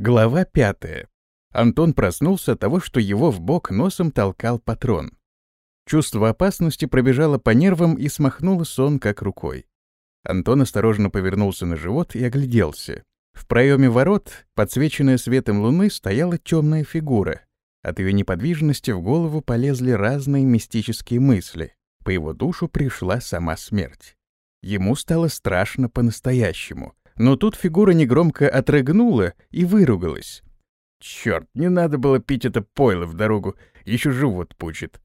Глава пятая. Антон проснулся от того, что его в бок носом толкал патрон. Чувство опасности пробежало по нервам и смахнуло сон как рукой. Антон осторожно повернулся на живот и огляделся. В проеме ворот, подсвеченная светом луны, стояла темная фигура. От ее неподвижности в голову полезли разные мистические мысли. По его душу пришла сама смерть. Ему стало страшно по-настоящему. Но тут фигура негромко отрыгнула и выругалась. Черт, не надо было пить это пойло в дорогу, еще живот пучит.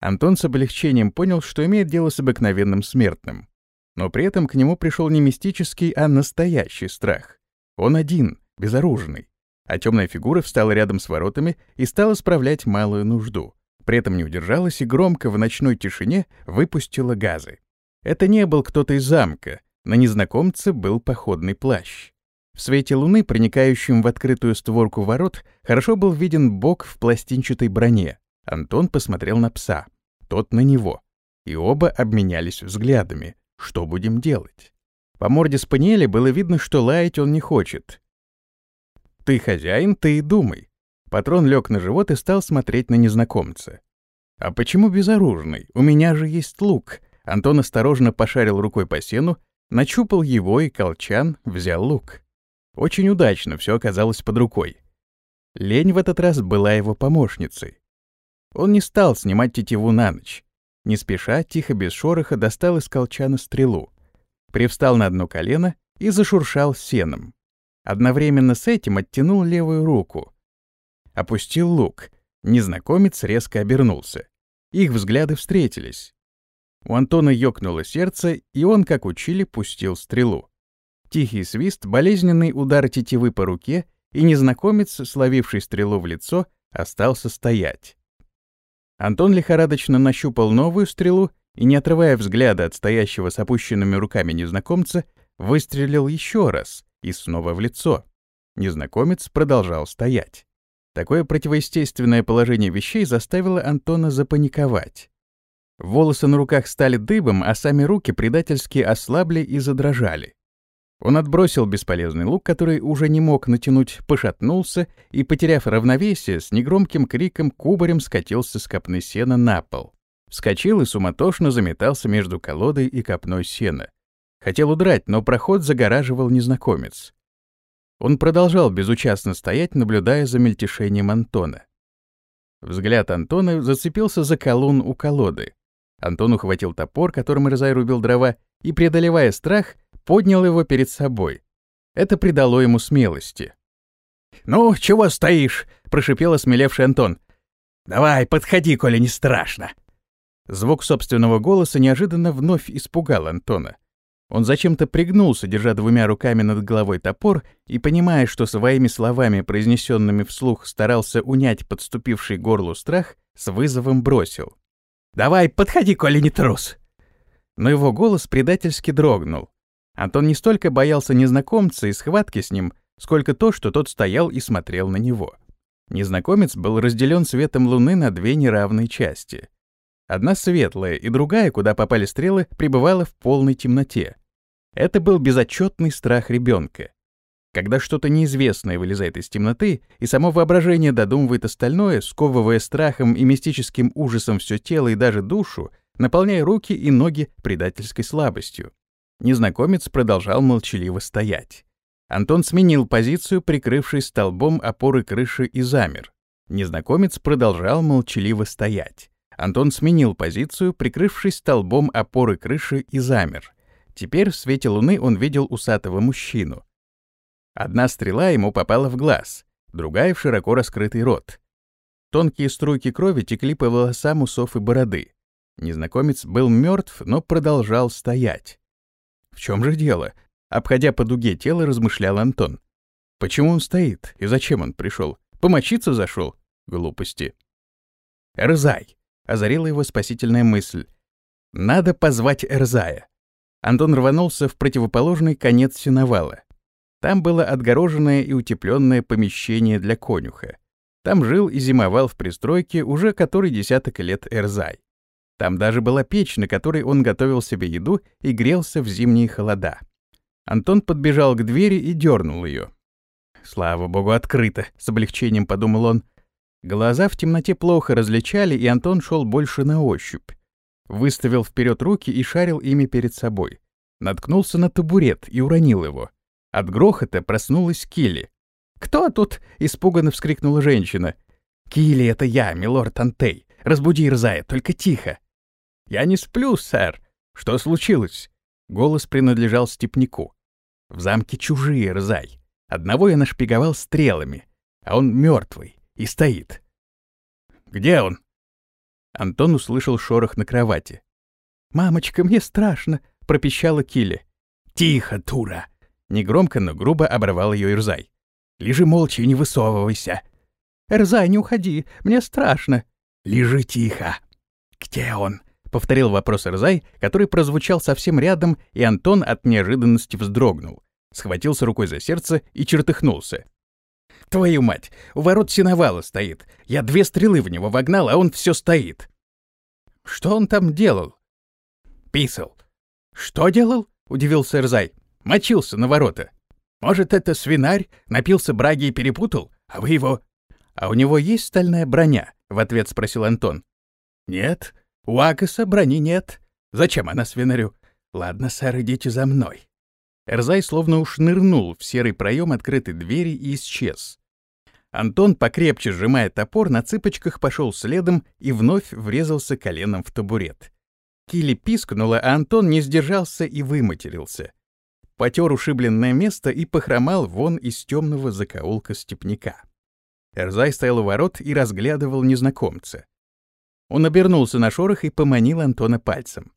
Антон с облегчением понял, что имеет дело с обыкновенным смертным. Но при этом к нему пришел не мистический, а настоящий страх. Он один, безоружный. А темная фигура встала рядом с воротами и стала справлять малую нужду. При этом не удержалась и громко в ночной тишине выпустила газы. Это не был кто-то из замка, на незнакомце был походный плащ. В свете луны, проникающем в открытую створку ворот, хорошо был виден бок в пластинчатой броне. Антон посмотрел на пса, тот на него. И оба обменялись взглядами. Что будем делать? По морде спаниеля было видно, что лаять он не хочет. «Ты хозяин, ты и думай». Патрон лег на живот и стал смотреть на незнакомца. «А почему безоружный? У меня же есть лук». Антон осторожно пошарил рукой по сену Начупал его, и колчан взял лук. Очень удачно все оказалось под рукой. Лень в этот раз была его помощницей. Он не стал снимать тетиву на ночь. Не спеша, тихо, без шороха, достал из колчана стрелу. Привстал на одно колено и зашуршал сеном. Одновременно с этим оттянул левую руку. Опустил лук. Незнакомец резко обернулся. Их взгляды встретились. У Антона ёкнуло сердце, и он, как учили, пустил стрелу. Тихий свист, болезненный удар тетивы по руке, и незнакомец, словивший стрелу в лицо, остался стоять. Антон лихорадочно нащупал новую стрелу и, не отрывая взгляда от стоящего с опущенными руками незнакомца, выстрелил еще раз и снова в лицо. Незнакомец продолжал стоять. Такое противоестественное положение вещей заставило Антона запаниковать. Волосы на руках стали дыбом, а сами руки предательски ослабли и задрожали. Он отбросил бесполезный лук, который уже не мог натянуть, пошатнулся и, потеряв равновесие, с негромким криком кубарем скатился с копны сена на пол. Вскочил и суматошно заметался между колодой и копной сена. Хотел удрать, но проход загораживал незнакомец. Он продолжал безучастно стоять, наблюдая за мельтешением Антона. Взгляд Антона зацепился за колонн у колоды. Антон ухватил топор, которым Ирзай рубил дрова, и, преодолевая страх, поднял его перед собой. Это придало ему смелости. «Ну, чего стоишь?» — прошипел осмелевший Антон. «Давай, подходи, коли не страшно». Звук собственного голоса неожиданно вновь испугал Антона. Он зачем-то пригнулся, держа двумя руками над головой топор, и, понимая, что своими словами, произнесенными вслух, старался унять подступивший горлу страх, с вызовом бросил. Давай, подходи, коли не трус!» Но его голос предательски дрогнул. Антон не столько боялся незнакомца и схватки с ним, сколько то, что тот стоял и смотрел на него. Незнакомец был разделен светом луны на две неравные части. Одна светлая и другая, куда попали стрелы, пребывала в полной темноте. Это был безотчетный страх ребенка. Когда что-то неизвестное вылезает из темноты, и само воображение додумывает остальное, сковывая страхом и мистическим ужасом все тело и даже душу, наполняя руки и ноги предательской слабостью. Незнакомец продолжал молчаливо стоять. Антон сменил позицию, прикрывшись столбом опоры крыши, и замер. Незнакомец продолжал молчаливо стоять. Антон сменил позицию, прикрывшись столбом опоры крыши, и замер. Теперь в свете луны он видел усатого мужчину. Одна стрела ему попала в глаз, другая — в широко раскрытый рот. Тонкие струйки крови текли по волосам усов и бороды. Незнакомец был мертв, но продолжал стоять. В чем же дело? Обходя по дуге тело, размышлял Антон. Почему он стоит и зачем он пришел? Помочиться зашел? Глупости. Эрзай! Озарила его спасительная мысль. Надо позвать Эрзая. Антон рванулся в противоположный конец сеновала. Там было отгороженное и утепленное помещение для конюха. Там жил и зимовал в пристройке уже который десяток лет Эрзай. Там даже была печь, на которой он готовил себе еду и грелся в зимние холода. Антон подбежал к двери и дернул ее. Слава богу, открыто, с облегчением подумал он. Глаза в темноте плохо различали, и Антон шел больше на ощупь. Выставил вперед руки и шарил ими перед собой. Наткнулся на табурет и уронил его. От грохота проснулась Килли. «Кто тут?» — испуганно вскрикнула женщина. «Килли, это я, милорд Антей. Разбуди Ирзая, только тихо». «Я не сплю, сэр. Что случилось?» Голос принадлежал степняку. «В замке чужие, Ирзай. Одного я нашпиговал стрелами, а он мертвый и стоит. «Где он?» Антон услышал шорох на кровати. «Мамочка, мне страшно!» — пропищала Килли. «Тихо, Тура!» — негромко, но грубо оборвал ее Ирзай. «Лежи молча и не высовывайся!» «Эрзай, не уходи, мне страшно!» «Лежи тихо!» «Где он?» — повторил вопрос Эрзай, который прозвучал совсем рядом, и Антон от неожиданности вздрогнул, схватился рукой за сердце и чертыхнулся. Твою мать, у ворот синовала стоит. Я две стрелы в него вогнал, а он все стоит. Что он там делал? Писал. Что делал? Удивился Эрзай. Мочился на ворота. Может, это свинарь, напился браги и перепутал, а вы его... А у него есть стальная броня? В ответ спросил Антон. Нет, у Акаса брони нет. Зачем она свинарю? Ладно, сэр, идите за мной. Эрзай словно уж нырнул в серый проем открытой двери и исчез. Антон, покрепче сжимая топор, на цыпочках пошел следом и вновь врезался коленом в табурет. Килли пискнула, а Антон не сдержался и выматерился. Потер ушибленное место и похромал вон из темного закоулка степняка. Эрзай стоял у ворот и разглядывал незнакомца. Он обернулся на шорох и поманил Антона пальцем.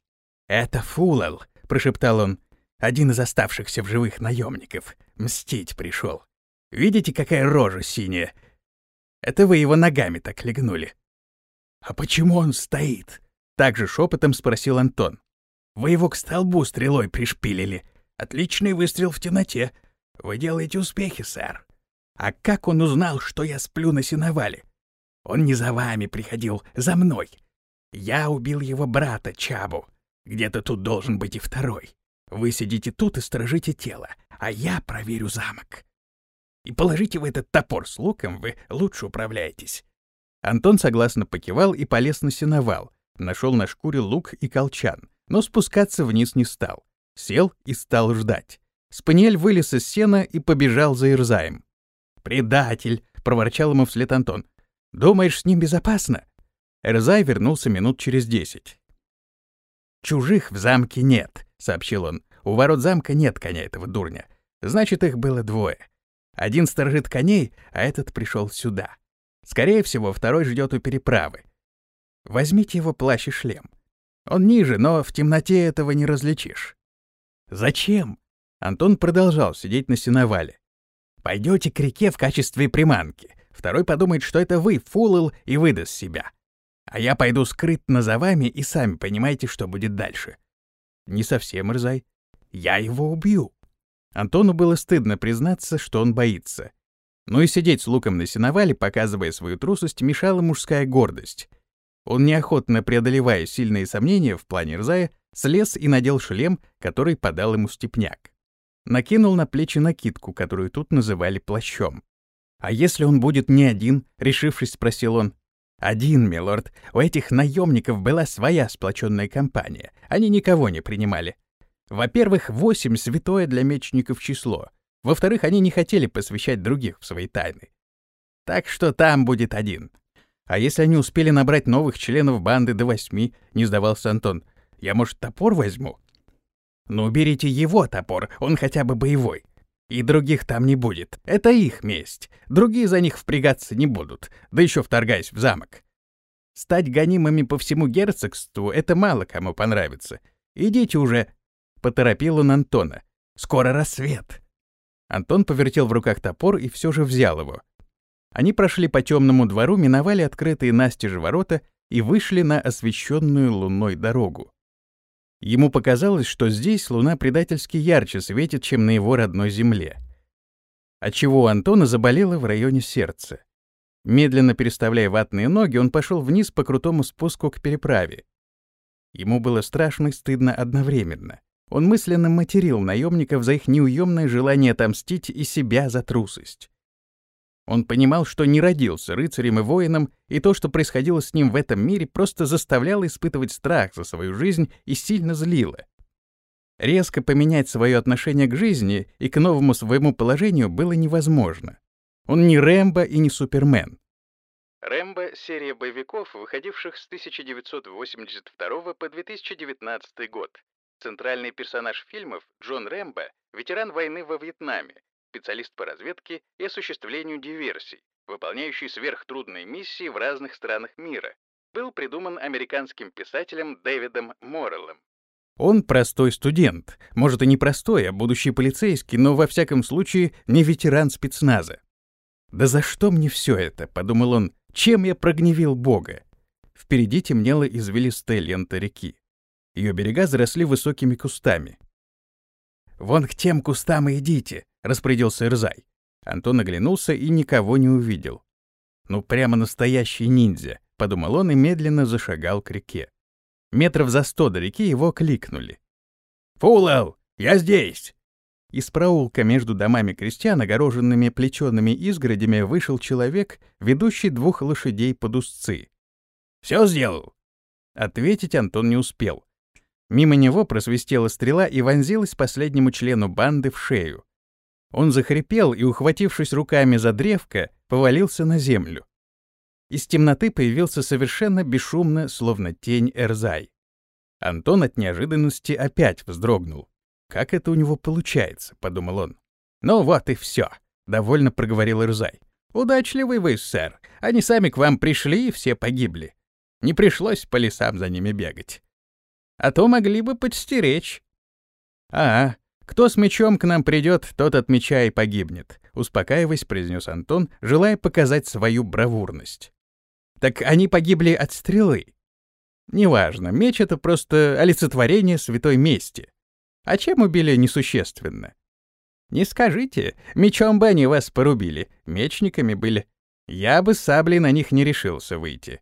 «Это Фулал», — прошептал он. Один из оставшихся в живых наемников. Мстить пришел. Видите, какая рожа синяя? Это вы его ногами так легнули. А почему он стоит? Также шепотом спросил Антон. Вы его к столбу стрелой пришпилили. Отличный выстрел в темноте. Вы делаете успехи, сэр. А как он узнал, что я сплю на сеновале? Он не за вами приходил, за мной. Я убил его брата Чабу. Где-то тут должен быть и второй. Вы сидите тут и сторожите тело, а я проверю замок. И положите в этот топор с луком, вы лучше управляетесь». Антон согласно покивал и полез на сеновал, нашел на шкуре лук и колчан, но спускаться вниз не стал. Сел и стал ждать. Спаниель вылез из сена и побежал за Ирзаем. «Предатель!» — проворчал ему вслед Антон. «Думаешь, с ним безопасно?» Эрзай вернулся минут через десять. «Чужих в замке нет», — сообщил он. «У ворот замка нет коня этого дурня. Значит, их было двое. Один сторожит коней, а этот пришел сюда. Скорее всего, второй ждет у переправы. Возьмите его плащ и шлем. Он ниже, но в темноте этого не различишь». «Зачем?» Антон продолжал сидеть на сеновале. «Пойдете к реке в качестве приманки. Второй подумает, что это вы, Фулл, и выдаст себя. А я пойду скрытно за вами и сами понимаете, что будет дальше. Не совсем, Рзай. Я его убью. Антону было стыдно признаться, что он боится. Но и сидеть с луком на сеновале, показывая свою трусость, мешала мужская гордость. Он, неохотно преодолевая сильные сомнения в плане Рзая, слез и надел шлем, который подал ему степняк. Накинул на плечи накидку, которую тут называли плащом. «А если он будет не один?» — решившись, спросил он. «Один, милорд. У этих наемников была своя сплоченная компания. Они никого не принимали. Во-первых, восемь — святое для мечников число. Во-вторых, они не хотели посвящать других в свои тайны. Так что там будет один. А если они успели набрать новых членов банды до восьми, не сдавался Антон, я, может, топор возьму? Ну, берите его топор, он хотя бы боевой. И других там не будет. Это их месть. Другие за них впрягаться не будут, да еще вторгаясь в замок. Стать гонимыми по всему герцогству — это мало кому понравится. Идите уже. Поторопил он Антона. Скоро рассвет. Антон повертел в руках топор и все же взял его. Они прошли по темному двору, миновали открытые настежь ворота и вышли на освещенную луной дорогу. Ему показалось, что здесь луна предательски ярче светит, чем на его родной земле. Отчего у Антона заболело в районе сердца. Медленно переставляя ватные ноги, он пошел вниз по крутому спуску к переправе. Ему было страшно и стыдно одновременно. Он мысленно материл наемников за их неуемное желание отомстить и себя за трусость. Он понимал, что не родился рыцарем и воином, и то, что происходило с ним в этом мире, просто заставляло испытывать страх за свою жизнь и сильно злило. Резко поменять свое отношение к жизни и к новому своему положению было невозможно. Он не Рэмбо и не Супермен. Рэмбо — серия боевиков, выходивших с 1982 по 2019 год. Центральный персонаж фильмов Джон Рэмбо — ветеран войны во Вьетнаме, специалист по разведке и осуществлению диверсий, выполняющий сверхтрудные миссии в разных странах мира. Был придуман американским писателем Дэвидом Морреллом. Он простой студент, может и не простой, а будущий полицейский, но во всяком случае не ветеран спецназа. «Да за что мне все это?» — подумал он. «Чем я прогневил Бога?» Впереди темнела извилистая лента реки. Ее берега заросли высокими кустами. «Вон к тем кустам и идите», — распорядился Ирзай. Антон оглянулся и никого не увидел. «Ну, прямо настоящий ниндзя», — подумал он и медленно зашагал к реке. Метров за сто до реки его кликнули. «Фулел, я здесь!» Из проулка между домами крестьян, огороженными плечеными изгородями, вышел человек, ведущий двух лошадей под узцы. «Все сделал?» Ответить Антон не успел. Мимо него просвистела стрела и вонзилась последнему члену банды в шею. Он захрипел и, ухватившись руками за древко, повалился на землю. Из темноты появился совершенно бесшумно, словно тень Эрзай. Антон от неожиданности опять вздрогнул. «Как это у него получается?» — подумал он. «Ну вот и все», — довольно проговорил Ирзай. «Удачливый вы, сэр. Они сами к вам пришли и все погибли. Не пришлось по лесам за ними бегать. А то могли бы подстеречь». «А, кто с мечом к нам придет, тот от меча и погибнет», — успокаиваясь, произнес Антон, желая показать свою бравурность. «Так они погибли от стрелы?» «Неважно, меч — это просто олицетворение святой мести. А чем убили несущественно? Не скажите, мечом бы они вас порубили, мечниками были. Я бы саблей на них не решился выйти.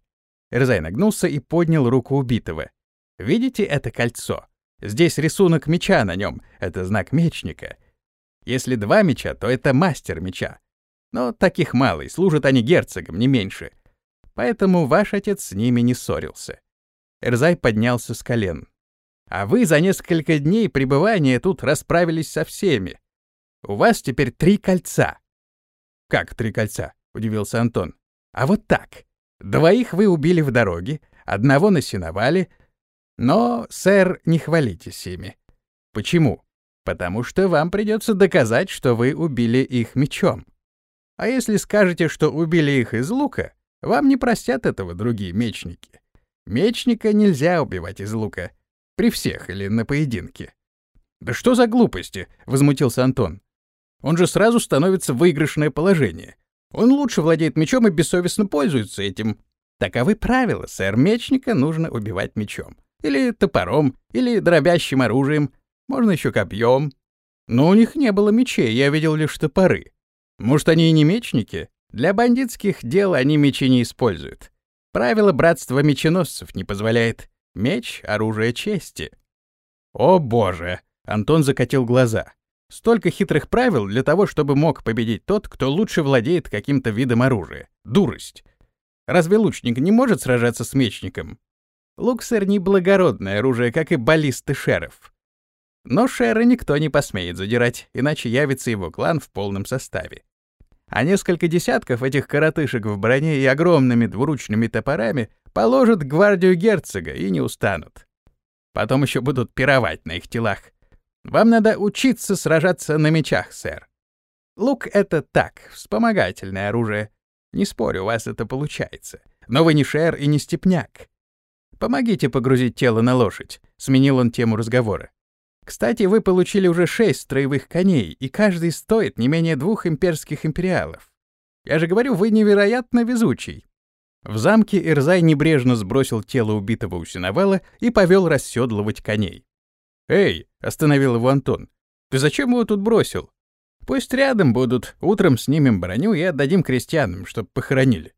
Эрзай нагнулся и поднял руку убитого. Видите это кольцо? Здесь рисунок меча на нем, это знак мечника. Если два меча, то это мастер меча. Но таких мало, и служат они герцогам, не меньше. Поэтому ваш отец с ними не ссорился. Эрзай поднялся с колен. А вы за несколько дней пребывания тут расправились со всеми. У вас теперь три кольца. Как три кольца? удивился Антон. А вот так. Двоих вы убили в дороге, одного на сеновале. Но, сэр, не хвалитесь ими. Почему? Потому что вам придется доказать, что вы убили их мечом. А если скажете, что убили их из лука, вам не простят этого другие мечники. Мечника нельзя убивать из лука. При всех или на поединке. «Да что за глупости?» — возмутился Антон. «Он же сразу становится в выигрышное положение. Он лучше владеет мечом и бессовестно пользуется этим. Таковы правила, сэр. Мечника нужно убивать мечом. Или топором, или дробящим оружием. Можно еще копьем. Но у них не было мечей, я видел лишь топоры. Может, они и не мечники? Для бандитских дел они мечи не используют. Правило братства меченосцев не позволяет. Меч — оружие чести. О боже! Антон закатил глаза. Столько хитрых правил для того, чтобы мог победить тот, кто лучше владеет каким-то видом оружия. Дурость. Разве лучник не может сражаться с мечником? Луксер — не благородное оружие, как и баллисты шеров. Но шера никто не посмеет задирать, иначе явится его клан в полном составе. А несколько десятков этих коротышек в броне и огромными двуручными топорами Положат гвардию герцога и не устанут. Потом еще будут пировать на их телах. Вам надо учиться сражаться на мечах, сэр. Лук — это так, вспомогательное оружие. Не спорю, у вас это получается. Но вы не шер и не степняк. Помогите погрузить тело на лошадь, — сменил он тему разговора. Кстати, вы получили уже шесть строевых коней, и каждый стоит не менее двух имперских империалов. Я же говорю, вы невероятно везучий. В замке Ирзай небрежно сбросил тело убитого у сеновала и повел расседлывать коней. «Эй!» — остановил его Антон. «Ты зачем его тут бросил? Пусть рядом будут, утром снимем броню и отдадим крестьянам, чтоб похоронили».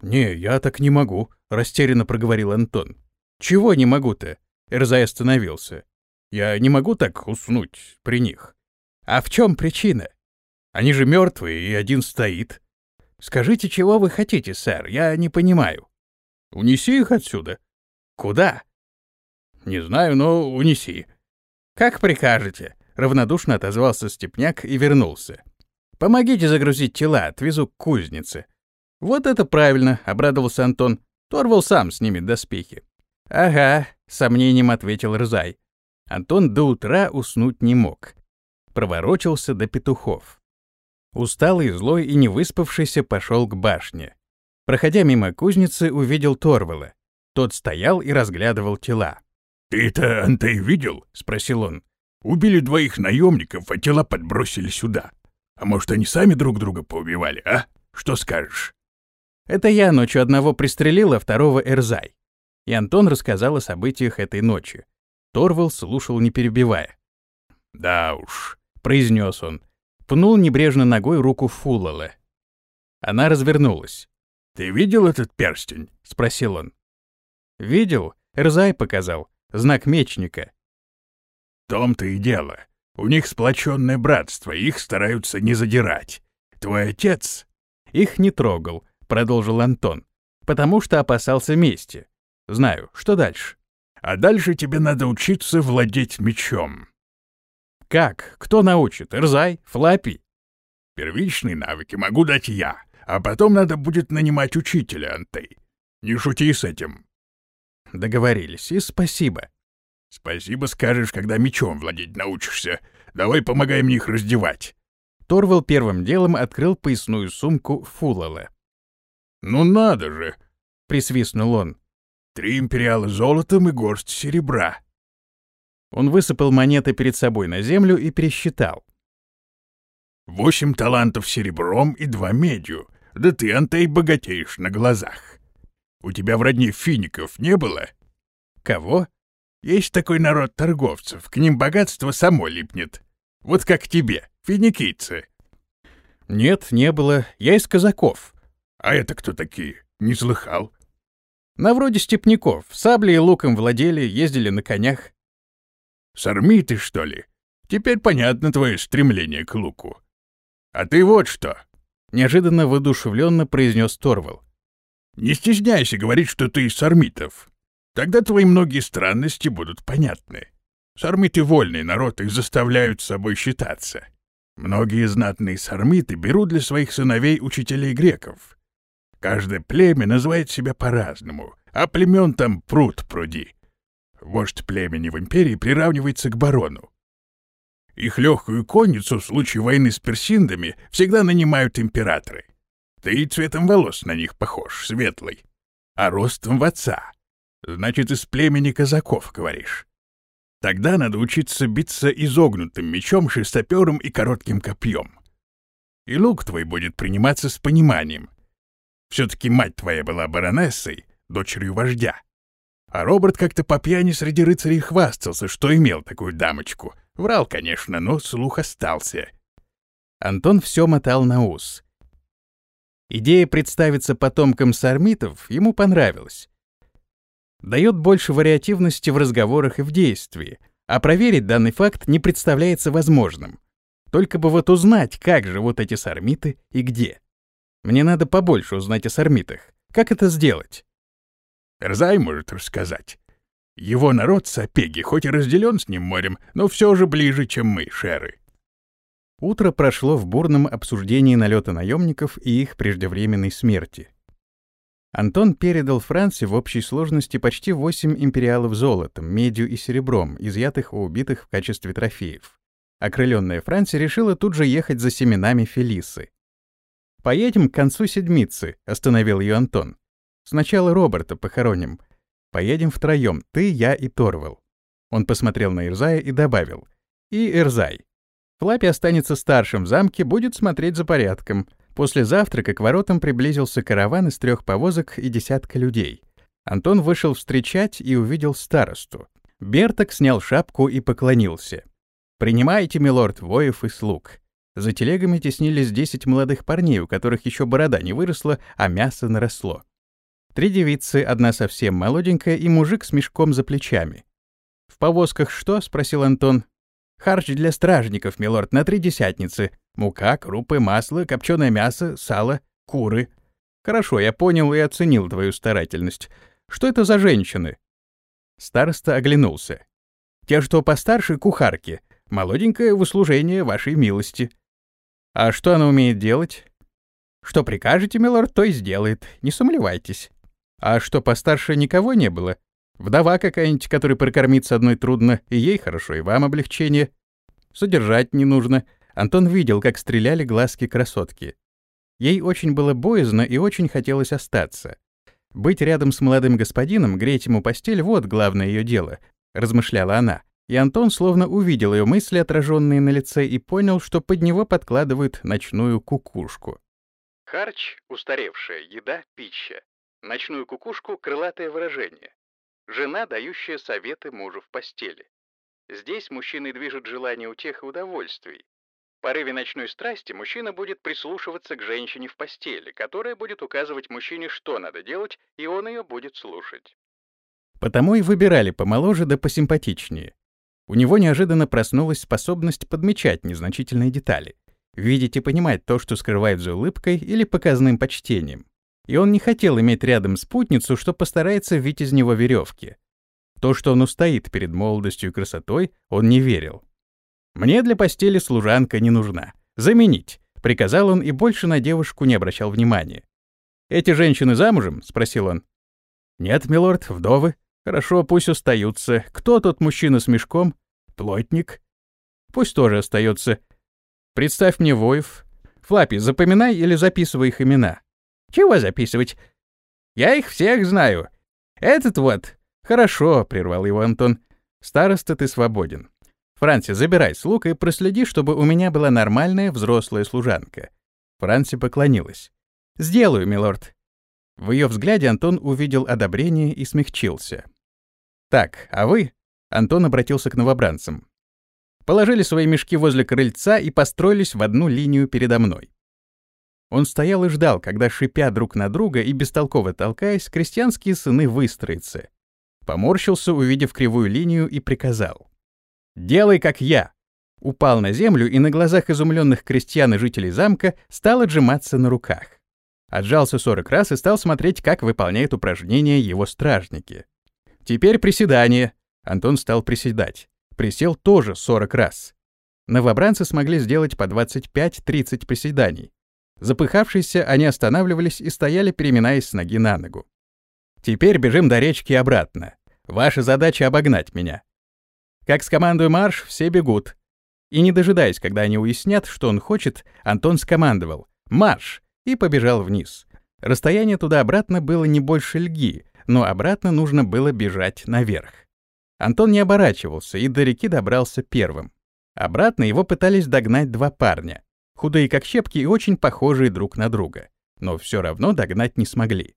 «Не, я так не могу», — растерянно проговорил Антон. «Чего не могу-то?» — Ирзай остановился. «Я не могу так уснуть при них». «А в чем причина? Они же мертвые, и один стоит». «Скажите, чего вы хотите, сэр? Я не понимаю». «Унеси их отсюда». «Куда?» «Не знаю, но унеси». «Как прикажете», — равнодушно отозвался Степняк и вернулся. «Помогите загрузить тела, отвезу к кузнице». «Вот это правильно», — обрадовался Антон. Торвал сам снимет доспехи. «Ага», — сомнением ответил Рзай. Антон до утра уснуть не мог. Проворочился до петухов. Усталый, злой и не выспавшийся пошел к башне. Проходя мимо кузницы, увидел Торвала. Тот стоял и разглядывал тела. «Ты это, Антей, видел?» — спросил он. «Убили двоих наемников, а тела подбросили сюда. А может, они сами друг друга поубивали, а? Что скажешь?» Это я ночью одного пристрелил, а второго Эрзай. И Антон рассказал о событиях этой ночи. Торвал слушал, не перебивая. «Да уж», — произнес он. Пнул небрежно ногой руку Фулала. Она развернулась. «Ты видел этот перстень?» — спросил он. «Видел. Эрзай показал. Знак мечника». «В том-то и дело. У них сплоченное братство, их стараются не задирать. Твой отец...» «Их не трогал», — продолжил Антон. «Потому что опасался мести. Знаю. Что дальше?» «А дальше тебе надо учиться владеть мечом». «Как? Кто научит? Ирзай? Флапи?» «Первичные навыки могу дать я, а потом надо будет нанимать учителя, Антей. Не шути с этим». Договорились, и спасибо. «Спасибо скажешь, когда мечом владеть научишься. Давай помогай мне их раздевать». Торвал первым делом открыл поясную сумку Фулала. «Ну надо же!» — присвистнул он. «Три империала золотом и горсть серебра». Он высыпал монеты перед собой на землю и пересчитал. «Восемь талантов серебром и два медью. Да ты, Антей, богатеешь на глазах. У тебя в родне фиников не было?» «Кого?» «Есть такой народ торговцев, к ним богатство само липнет. Вот как тебе, финикийцы». «Нет, не было. Я из казаков». «А это кто такие? Не слыхал?» «На вроде степняков. Саблей и луком владели, ездили на конях». «Сармиты, что ли? Теперь понятно твое стремление к луку. А ты вот что!» Неожиданно воодушевленно произнес Торвал. «Не стесняйся говорить, что ты из сармитов. Тогда твои многие странности будут понятны. Сармиты — вольный народ, их заставляют с собой считаться. Многие знатные сармиты берут для своих сыновей учителей греков. Каждое племя называет себя по-разному, а племен там пруд пруди. Вождь племени в империи приравнивается к барону. Их легкую конницу в случае войны с персиндами всегда нанимают императоры. Ты и цветом волос на них похож, светлый, а ростом в отца. Значит, из племени казаков, говоришь. Тогда надо учиться биться изогнутым мечом, шестоперым и коротким копьем. И лук твой будет приниматься с пониманием. Все-таки мать твоя была баронессой, дочерью вождя. А Роберт как-то по пьяни среди рыцарей хвастался, что имел такую дамочку. Врал, конечно, но слух остался. Антон все мотал на ус. Идея представиться потомкам сармитов ему понравилась дает больше вариативности в разговорах и в действии, а проверить данный факт не представляется возможным. Только бы вот узнать, как живут эти сармиты и где. Мне надо побольше узнать о сармитах. Как это сделать? Рзай может рассказать. Его народ Сапеги, хоть и разделен с ним морем, но все же ближе, чем мы, шеры. Утро прошло в бурном обсуждении налета наемников и их преждевременной смерти. Антон передал Франции в общей сложности почти 8 империалов золотом, медью и серебром, изъятых у убитых в качестве трофеев. Окрыленная Франция решила тут же ехать за семенами Фелисы. «Поедем к концу седмицы», — остановил ее Антон. «Сначала Роберта похороним. Поедем втроем, ты, я и Торвал». Он посмотрел на Ирзая и добавил. «И Ирзай. Флапи останется старшим в замке, будет смотреть за порядком. После завтрака к воротам приблизился караван из трех повозок и десятка людей. Антон вышел встречать и увидел старосту. Берток снял шапку и поклонился. «Принимайте, милорд, воев и слуг». За телегами теснились десять молодых парней, у которых еще борода не выросла, а мясо наросло. Три девицы, одна совсем молоденькая и мужик с мешком за плечами. «В повозках что?» — спросил Антон. «Харч для стражников, милорд, на три десятницы. Мука, крупы, масло, копченое мясо, сало. Куры. Хорошо, я понял и оценил твою старательность. Что это за женщины? Староста оглянулся. Те, что постарше, кухарки. Молоденькое в услужение вашей милости. А что она умеет делать? Что прикажете, милорд, то и сделает. Не сомневайтесь. А что постарше никого не было? Вдова какая-нибудь, которой прокормиться одной трудно, и ей хорошо, и вам облегчение. Содержать не нужно. Антон видел, как стреляли глазки красотки. Ей очень было боязно и очень хотелось остаться. Быть рядом с молодым господином, греть ему постель — вот главное ее дело, — размышляла она. И Антон словно увидел ее мысли, отраженные на лице, и понял, что под него подкладывают ночную кукушку. Харч — устаревшая еда, пища. Ночную кукушку — крылатое выражение. Жена, дающая советы мужу в постели. Здесь мужчиной движет желание утех и удовольствий. В порыве ночной страсти мужчина будет прислушиваться к женщине в постели, которая будет указывать мужчине, что надо делать, и он ее будет слушать. Потому и выбирали помоложе да посимпатичнее. У него неожиданно проснулась способность подмечать незначительные детали, видеть и понимать то, что скрывает за улыбкой или показным почтением и он не хотел иметь рядом спутницу, что постарается вить из него веревки. То, что он устоит перед молодостью и красотой, он не верил. «Мне для постели служанка не нужна. Заменить», — приказал он и больше на девушку не обращал внимания. «Эти женщины замужем?» — спросил он. «Нет, милорд, вдовы. Хорошо, пусть остаются. Кто тот мужчина с мешком? Плотник. Пусть тоже остается. Представь мне воев. Флапи, запоминай или записывай их имена. Чего записывать? Я их всех знаю. Этот вот. Хорошо, прервал его Антон. Староста, ты свободен. Франси, забирай слуг и проследи, чтобы у меня была нормальная взрослая служанка. Франси поклонилась. Сделаю, милорд. В ее взгляде Антон увидел одобрение и смягчился. Так, а вы? Антон обратился к новобранцам. Положили свои мешки возле крыльца и построились в одну линию передо мной. Он стоял и ждал, когда, шипя друг на друга и бестолково толкаясь, крестьянские сыны выстроятся. Поморщился, увидев кривую линию, и приказал. «Делай, как я!» Упал на землю и на глазах изумленных крестьян и жителей замка стал отжиматься на руках. Отжался сорок раз и стал смотреть, как выполняют упражнения его стражники. «Теперь приседание!» Антон стал приседать. Присел тоже сорок раз. Новобранцы смогли сделать по 25-30 приседаний. Запыхавшиеся, они останавливались и стояли, переминаясь с ноги на ногу. «Теперь бежим до речки обратно. Ваша задача — обогнать меня». Как скомандую марш, все бегут. И не дожидаясь, когда они уяснят, что он хочет, Антон скомандовал «Марш!» и побежал вниз. Расстояние туда-обратно было не больше льги, но обратно нужно было бежать наверх. Антон не оборачивался и до реки добрался первым. Обратно его пытались догнать два парня худые как щепки и очень похожие друг на друга, но все равно догнать не смогли.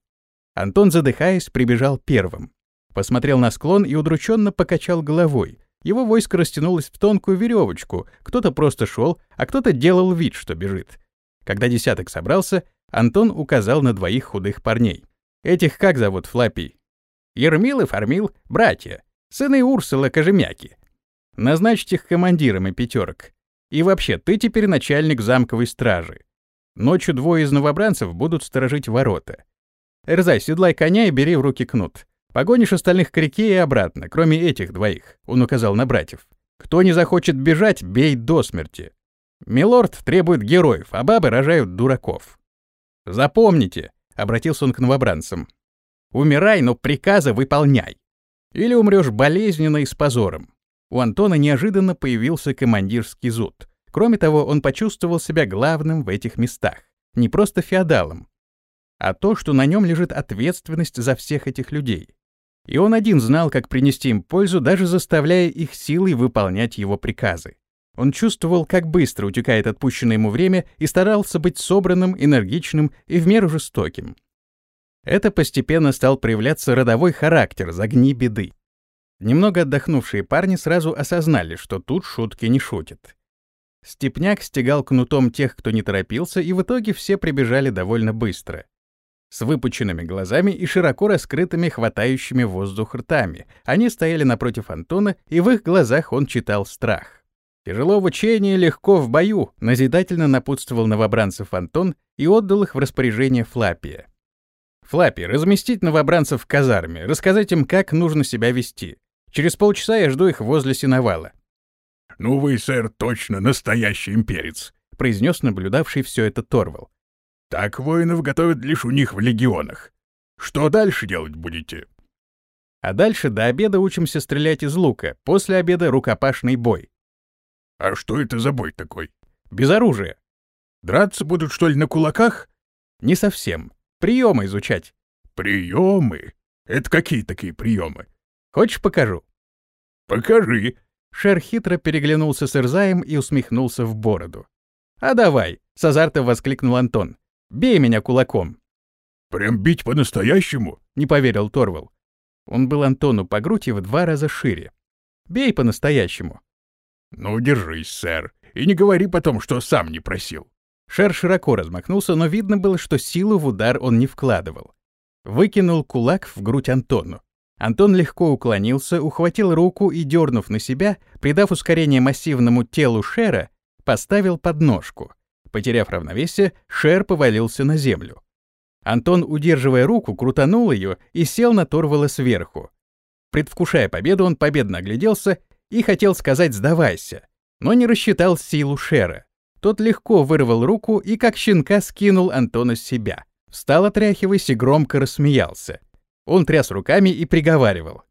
Антон, задыхаясь, прибежал первым. Посмотрел на склон и удрученно покачал головой. Его войско растянулось в тонкую веревочку, кто-то просто шел, а кто-то делал вид, что бежит. Когда десяток собрался, Антон указал на двоих худых парней. «Этих как зовут, Флапи?» «Ермил и Фармил — братья, сыны Урсула Кожемяки. Назначьте их командирами пятерок. И вообще, ты теперь начальник замковой стражи. Ночью двое из новобранцев будут сторожить ворота. Эрзай, седлай коня и бери в руки кнут. Погонишь остальных к реке и обратно, кроме этих двоих, он указал на братьев. Кто не захочет бежать, бей до смерти. Милорд требует героев, а бабы рожают дураков. Запомните, обратился он к новобранцам. Умирай, но приказы выполняй. Или умрешь болезненно и с позором. У Антона неожиданно появился командирский зуд. Кроме того, он почувствовал себя главным в этих местах, не просто феодалом, а то, что на нем лежит ответственность за всех этих людей. И он один знал, как принести им пользу, даже заставляя их силой выполнять его приказы. Он чувствовал, как быстро утекает отпущенное ему время и старался быть собранным, энергичным и в меру жестоким. Это постепенно стал проявляться родовой характер загни беды. Немного отдохнувшие парни сразу осознали, что тут шутки не шутят. Степняк стегал кнутом тех, кто не торопился, и в итоге все прибежали довольно быстро. С выпученными глазами и широко раскрытыми, хватающими воздух ртами. Они стояли напротив Антона, и в их глазах он читал страх. Тяжело в учении, легко в бою, назидательно напутствовал новобранцев Антон и отдал их в распоряжение Флапия. Флапи, разместить новобранцев в казарме, рассказать им, как нужно себя вести. Через полчаса я жду их возле сеновала. «Ну вы, сэр, точно настоящий имперец», — произнес наблюдавший все это Торвал. «Так воинов готовят лишь у них в легионах. Что дальше делать будете?» А дальше до обеда учимся стрелять из лука, после обеда рукопашный бой. «А что это за бой такой?» «Без оружия». «Драться будут, что ли, на кулаках?» «Не совсем. Приемы изучать». «Приемы? Это какие такие приемы?» «Хочешь, покажу?» «Покажи». Шер хитро переглянулся с Ирзаем и усмехнулся в бороду. «А давай!» — с азартом воскликнул Антон. «Бей меня кулаком!» «Прям бить по-настоящему?» — не поверил Торвал. Он был Антону по грудь и в два раза шире. «Бей по-настоящему!» «Ну, держись, сэр, и не говори потом, что сам не просил». Шер широко размахнулся, но видно было, что силу в удар он не вкладывал. Выкинул кулак в грудь Антону. Антон легко уклонился, ухватил руку и, дернув на себя, придав ускорение массивному телу Шера, поставил подножку. Потеряв равновесие, Шер повалился на землю. Антон, удерживая руку, крутанул ее и сел на Торвала сверху. Предвкушая победу, он победно огляделся и хотел сказать «сдавайся», но не рассчитал силу Шера. Тот легко вырвал руку и как щенка скинул Антона с себя. Встал, отряхиваясь, и громко рассмеялся. Он тряс руками и приговаривал.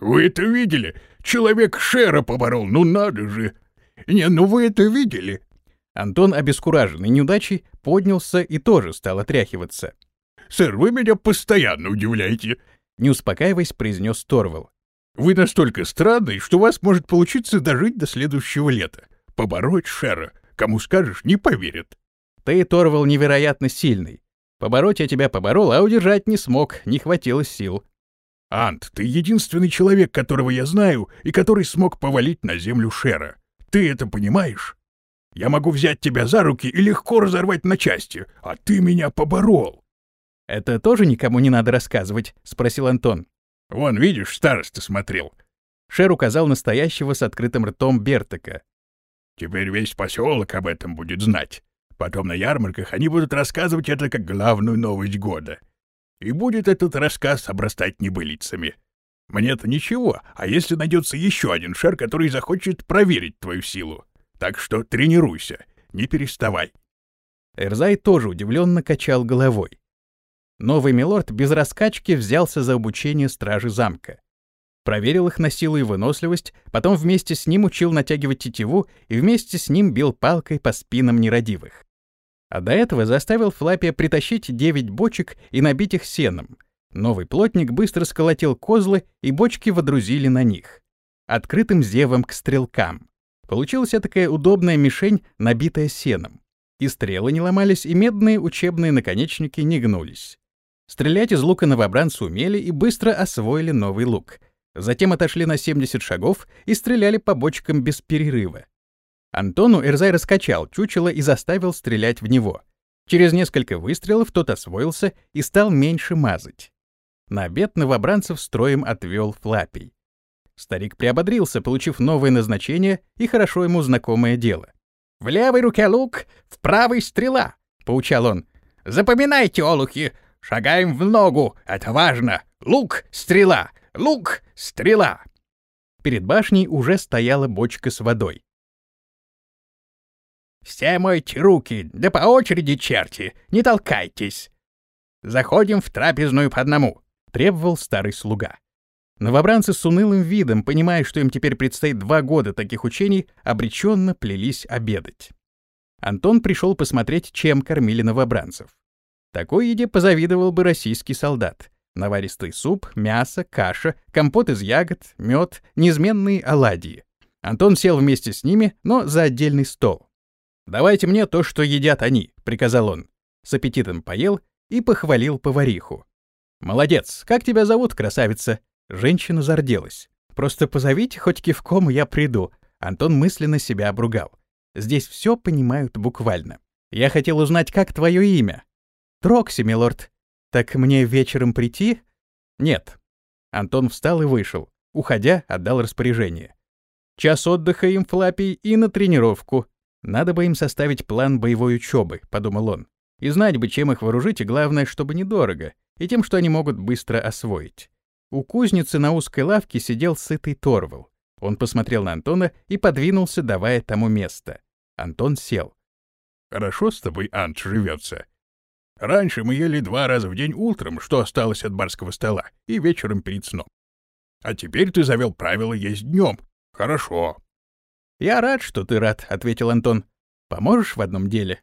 «Вы это видели? Человек Шера поборол, ну надо же! Не, ну вы это видели?» Антон, обескураженный неудачей, поднялся и тоже стал отряхиваться. «Сэр, вы меня постоянно удивляете!» Не успокаиваясь, произнес Торвал. «Вы настолько странный, что у вас может получиться дожить до следующего лета. Побороть Шера. Кому скажешь, не поверят». «Ты, Торвал, невероятно сильный. Побороть я тебя поборол, а удержать не смог, не хватило сил. Ант, ты единственный человек, которого я знаю, и который смог повалить на землю Шера. Ты это понимаешь? Я могу взять тебя за руки и легко разорвать на части, а ты меня поборол. Это тоже никому не надо рассказывать, спросил Антон. Вон, видишь, староста смотрел. Шер указал настоящего с открытым ртом Бертака. Теперь весь поселок об этом будет знать. Потом на ярмарках они будут рассказывать это как главную новость года. И будет этот рассказ обрастать небылицами. Мне-то ничего, а если найдется еще один шар, который захочет проверить твою силу? Так что тренируйся, не переставай. Эрзай тоже удивленно качал головой. Новый милорд без раскачки взялся за обучение стражи замка. Проверил их на силу и выносливость, потом вместе с ним учил натягивать тетиву и вместе с ним бил палкой по спинам нерадивых. А до этого заставил Флапия притащить девять бочек и набить их сеном. Новый плотник быстро сколотил козлы, и бочки водрузили на них. Открытым зевом к стрелкам. Получилась такая удобная мишень, набитая сеном. И стрелы не ломались, и медные учебные наконечники не гнулись. Стрелять из лука новобранцы умели и быстро освоили новый лук — Затем отошли на 70 шагов и стреляли по бочкам без перерыва. Антону Эрзай раскачал чучело и заставил стрелять в него. Через несколько выстрелов тот освоился и стал меньше мазать. На обед новобранцев строем отвел Флапий. Старик приободрился, получив новое назначение и хорошо ему знакомое дело. «В левой руке лук, в правой стрела», — поучал он. «Запоминайте, олухи, шагаем в ногу, это важно. Лук, стрела, Лук! Стрела!» Перед башней уже стояла бочка с водой. «Все мойте руки, да по очереди, черти, не толкайтесь!» «Заходим в трапезную по одному», — требовал старый слуга. Новобранцы с унылым видом, понимая, что им теперь предстоит два года таких учений, обреченно плелись обедать. Антон пришел посмотреть, чем кормили новобранцев. Такой еде позавидовал бы российский солдат. Наваристый суп, мясо, каша, компот из ягод, мед, неизменные оладьи. Антон сел вместе с ними, но за отдельный стол. «Давайте мне то, что едят они», — приказал он. С аппетитом поел и похвалил повариху. «Молодец! Как тебя зовут, красавица?» Женщина зарделась. «Просто позовите хоть кивком, я приду». Антон мысленно себя обругал. Здесь все понимают буквально. «Я хотел узнать, как твое имя?» «Трокси, милорд», «Так мне вечером прийти?» «Нет». Антон встал и вышел. Уходя, отдал распоряжение. Час отдыха им флапий и на тренировку. Надо бы им составить план боевой учебы, подумал он. И знать бы, чем их вооружить, и главное, чтобы недорого, и тем, что они могут быстро освоить. У кузницы на узкой лавке сидел сытый Торвал. Он посмотрел на Антона и подвинулся, давая тому место. Антон сел. «Хорошо с тобой, Ант, живется. Раньше мы ели два раза в день утром, что осталось от барского стола, и вечером перед сном. А теперь ты завел правило есть днем. Хорошо. «Я рад, что ты рад», — ответил Антон. «Поможешь в одном деле?»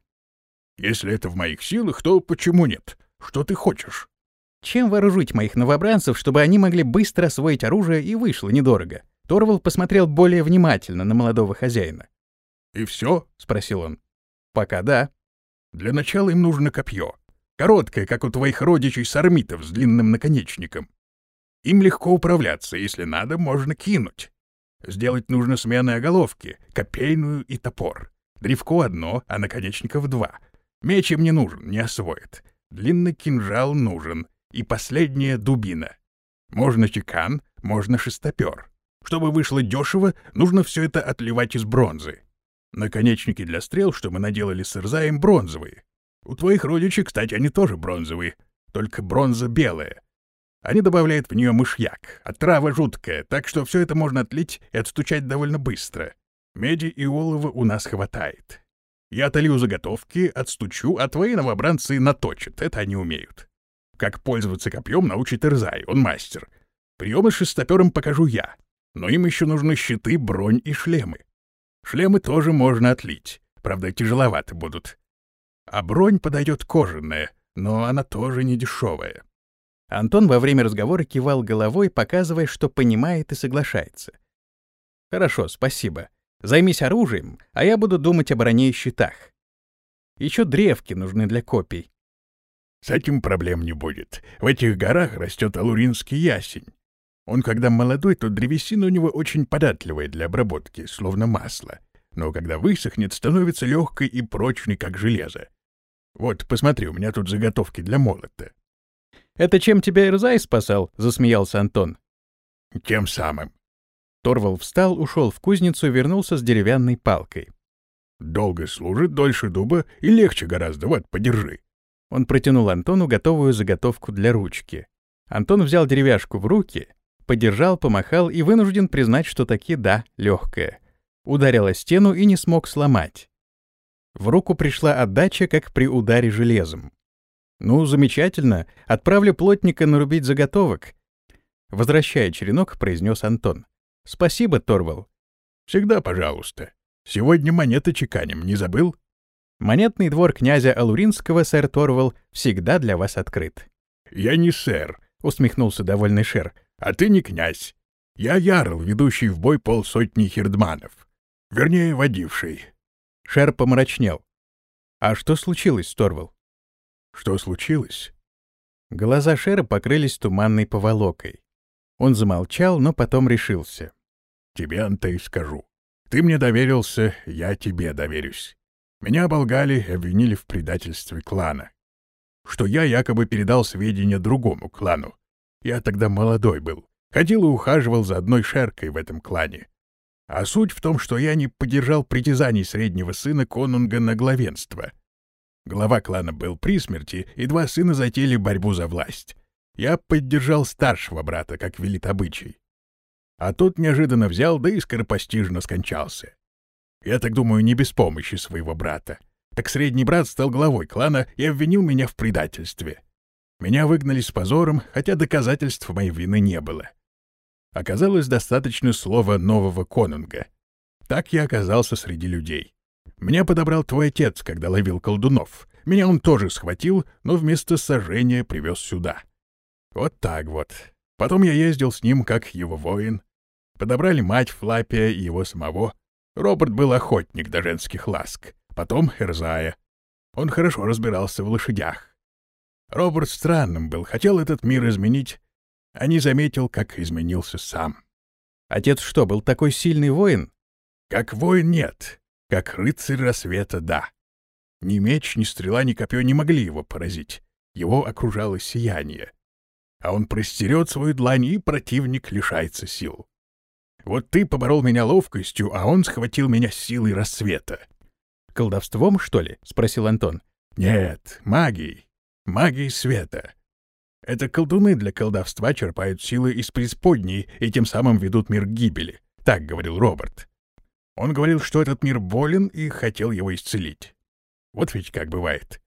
«Если это в моих силах, то почему нет? Что ты хочешь?» «Чем вооружить моих новобранцев, чтобы они могли быстро освоить оружие и вышло недорого?» Торвал посмотрел более внимательно на молодого хозяина. «И все?» — спросил он. «Пока да». «Для начала им нужно копье. Короткое, как у твоих родичей сармитов с длинным наконечником. Им легко управляться, если надо, можно кинуть. Сделать нужно смены оголовки, копейную и топор. Древко одно, а наконечников два. Меч им не нужен, не освоит. Длинный кинжал нужен. И последняя дубина. Можно чекан, можно шестопер. Чтобы вышло дешево, нужно все это отливать из бронзы. Наконечники для стрел, что мы наделали с Ирзаем, бронзовые. У твоих родичей, кстати, они тоже бронзовые, только бронза белая. Они добавляют в нее мышьяк, а трава жуткая, так что все это можно отлить и отстучать довольно быстро. Меди и олова у нас хватает. Я отолью заготовки, отстучу, а твои новобранцы наточат, это они умеют. Как пользоваться копьем научит Ирзай, он мастер. Приемы с шестопером покажу я, но им еще нужны щиты, бронь и шлемы. Шлемы тоже можно отлить, правда, тяжеловаты будут. А бронь подойдет кожаная, но она тоже не дешевая. Антон во время разговора кивал головой, показывая, что понимает и соглашается. «Хорошо, спасибо. Займись оружием, а я буду думать о броне и щитах. Еще древки нужны для копий». «С этим проблем не будет. В этих горах растет алуринский ясень. Он, когда молодой, то древесина у него очень податливая для обработки, словно масло. Но когда высохнет, становится легкой и прочной, как железо. Вот, посмотри, у меня тут заготовки для молота. «Это чем тебя Ирзай спасал?» — засмеялся Антон. «Тем самым». Торвал встал, ушел в кузницу и вернулся с деревянной палкой. «Долго служит, дольше дуба и легче гораздо. Вот, подержи». Он протянул Антону готовую заготовку для ручки. Антон взял деревяшку в руки Подержал, помахал и вынужден признать, что таки да, легкая. Ударил о стену и не смог сломать. В руку пришла отдача, как при ударе железом. «Ну, замечательно. Отправлю плотника нарубить заготовок». Возвращая черенок, произнес Антон. «Спасибо, Торвал». «Всегда пожалуйста. Сегодня монеты чеканим, не забыл?» Монетный двор князя Алуринского, сэр Торвал, всегда для вас открыт. «Я не сэр», — усмехнулся довольный Шер. А ты не князь. Я ярл, ведущий в бой полсотни хирдманов. Вернее, водивший. Шер помрачнел. А что случилось, Торвал? Что случилось? Глаза Шера покрылись туманной поволокой. Он замолчал, но потом решился. Тебе, Антай, скажу. Ты мне доверился, я тебе доверюсь. Меня оболгали и обвинили в предательстве клана. Что я якобы передал сведения другому клану. Я тогда молодой был. Ходил и ухаживал за одной шеркой в этом клане. А суть в том, что я не поддержал притязаний среднего сына конунга на главенство. Глава клана был при смерти, и два сына затеяли борьбу за власть. Я поддержал старшего брата, как велит обычай. А тот неожиданно взял, да и скоропостижно скончался. Я так думаю, не без помощи своего брата. Так средний брат стал главой клана и обвинил меня в предательстве. Меня выгнали с позором, хотя доказательств моей вины не было. Оказалось достаточно слова нового конунга. Так я оказался среди людей. Меня подобрал твой отец, когда ловил колдунов. Меня он тоже схватил, но вместо сожжения привез сюда. Вот так вот. Потом я ездил с ним, как его воин. Подобрали мать Флапия и его самого. Роберт был охотник до женских ласк. Потом Эрзая. Он хорошо разбирался в лошадях. Роберт странным был, хотел этот мир изменить, а не заметил, как изменился сам. Отец что, был такой сильный воин? Как воин нет, как рыцарь рассвета — да. Ни меч, ни стрела, ни копье не могли его поразить. Его окружало сияние. А он простерет свою длань, и противник лишается сил. Вот ты поборол меня ловкостью, а он схватил меня силой рассвета. «Колдовством, что ли?» — спросил Антон. «Нет, магией. Магией света. Это колдуны для колдовства черпают силы из преисподней и тем самым ведут мир к гибели», — так говорил Роберт. Он говорил, что этот мир болен и хотел его исцелить. Вот ведь как бывает.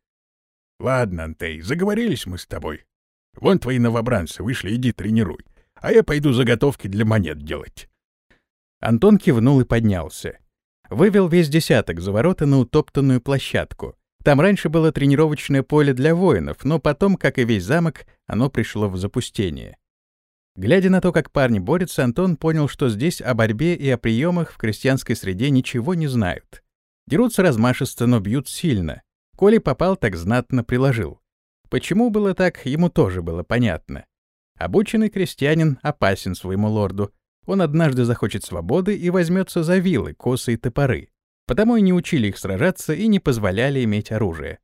Ладно, Антей, заговорились мы с тобой. Вон твои новобранцы вышли, иди тренируй. А я пойду заготовки для монет делать. Антон кивнул и поднялся. Вывел весь десяток за ворота на утоптанную площадку. Там раньше было тренировочное поле для воинов, но потом, как и весь замок, оно пришло в запустение. Глядя на то, как парни борются, Антон понял, что здесь о борьбе и о приемах в крестьянской среде ничего не знают. Дерутся размашисто, но бьют сильно. Коли попал, так знатно приложил. Почему было так, ему тоже было понятно. Обученный крестьянин опасен своему лорду. Он однажды захочет свободы и возьмется за вилы, косы и топоры. Потому и не учили их сражаться и не позволяли иметь оружие.